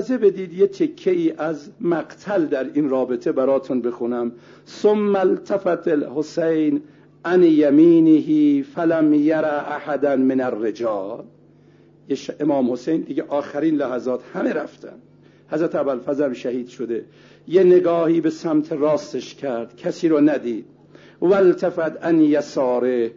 اجازه بدید یه تکه ای از مقتل در این رابطه براتون بخونم. ثم التفت الحسین ان یمینه فلم یر احدا من الرجال. امام حسین دیگه آخرین لحظات همه رفتن. حضرت ابوالفضل شهید شده. یه نگاهی به سمت راستش کرد. کسی رو ندید. والتفت ان یساره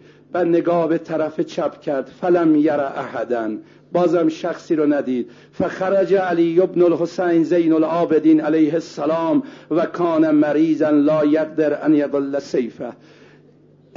نگاه به طرف چپ کرد. فلم یر احدا. بازم شخصی رو ندید. فخرج علی ابن الحسین زین العابدین علیه السلام و کان مریضا لا یقدر ان یضل سیفه.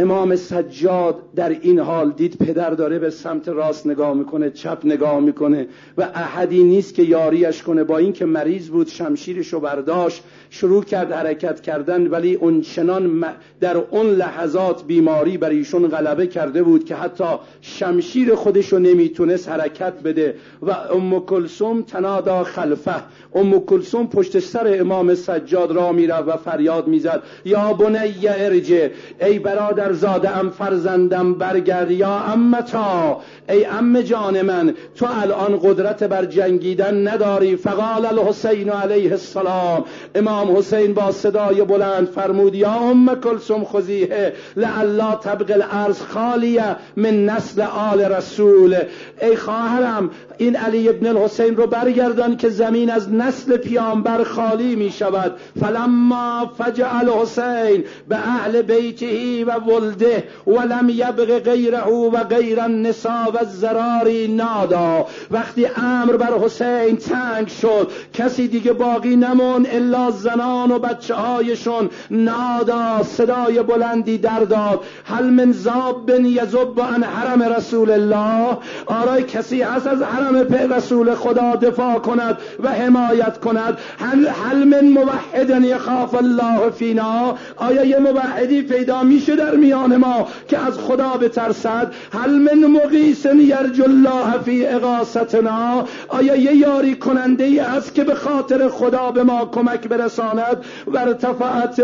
امام سجاد در این حال دید پدر داره به سمت راست نگاه می‌کنه چپ نگاه می‌کنه و احدی نیست که یاریش کنه. با اینکه مریض بود شمشیرش رو برداشت شروع کرد حرکت کردن ولی اون چنان در اون لحظات بیماری بر ایشون غلبه کرده بود که حتی شمشیر خودش رو نمی‌تونست حرکت بده. و ام کلسوم تنادا خلفه. ام کلسوم پشت سر امام سجاد را می‌رفت و فریاد می‌زد یا بنی ارجه ای برادر زاده ام فرزندم برگرد. یا امتا ای ام جان من تو الان قدرت بر جنگیدن نداری. فقال الحسین علیه السلام. امام حسین با صدای بلند فرمود یا ام کلسوم خزیه لعلا طبق الارض خالیه من نسل آل رسول. ای خواهرم این علی ابن الحسین رو برگردان که زمین از نسل پیامبر خالی می شود فلما فجع الحسین به اهل بیته و ولده ولم یبغ غیره و غیر النساء و الزراری نادا. وقتی امر بر حسین تنگ شد کسی دیگه باقی نمون الا زنان و بچه هایشون نادا صدای بلندی در داد. هل من زاب یزب عن حرم رسول الله؟ آرای کسی هست از حرم رسول خدا دفاع کند و حمایت کند؟ هل, هل من موحد یخاف الله فینا؟ آیا یه موحدی پیدا میشه در میان ما که از خدا بترسد. هل من مقیس یرج الله فی اقاستنا آیا یه یاری کننده ای است که به خاطر خدا به ما کمک برساند؟ و ارتفعت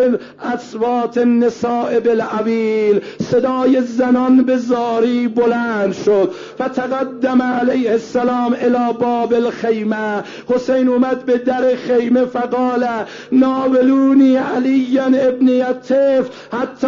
اصوات النساء بالعویل. صدای زنان به زاری بلند شد. فتقدم علیه السلام الى باب الخیمه. حسین اومد به در خیمه فقال ناولونی علی ابن طفل حتی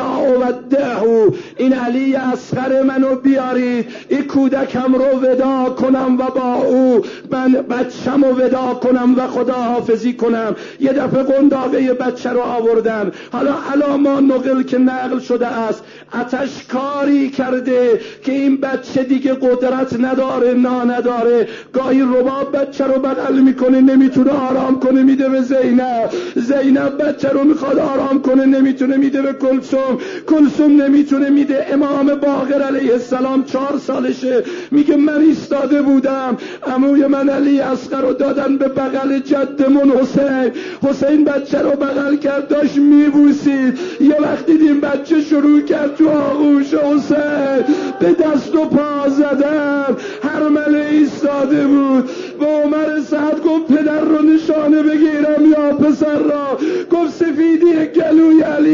اودعه این علی اصغر منو بیارید. این کودکم رو ودا کنم و با او. من بچم رو ودا کنم و خدا حافظی کنم. یه دفعه قنداقه بچه رو آوردن. حالا علاما نقل که نقل شده است. اتش کاری کرده که این بچه دیگه قدرت نداره نا نداره. گاهی رباب بچه رو بغل می‌کنه نمی‌تونه آرام کنه میده به زینب. زینب بچه رو می‌خواد آرام کنه نمی‌تونه میده به کلسوم کلسوم نمی‌تونه میده. امام باقر علیه السلام چهار سالشه. میگه من ایستاده بودم. اموی من علی اصغر رو دادن به بغل جدمون حسین. حسین بچه رو بغل کرد داشت میبوسید. یه وقت دیدیم بچه شروع کرد تو آغوش حسین. به دست و پا هر مله ایستاده بود. و عمر سعد گفت پدر رو نشانه بگیرم یا پسر را. گفت سفیدی گلوی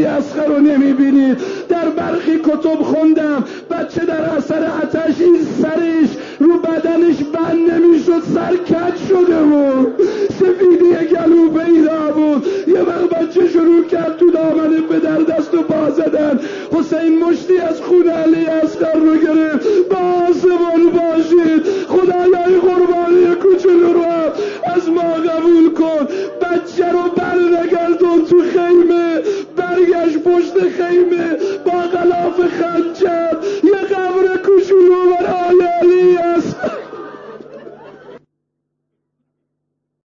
علی رو نمی‌بینید در برخی کتب خوندم. بچه در اثر اتش این سرش رو بدنش بند نمی‌شد سر کج شده بود. سفیدی گلو پیدا بود. یه وقت بچه شروع کرد تو دامن به دست و پا حسین مشتی از خون علی اصغر رو گرفت. با آسمان باشید خدایای قربانی کوچولو خنجر.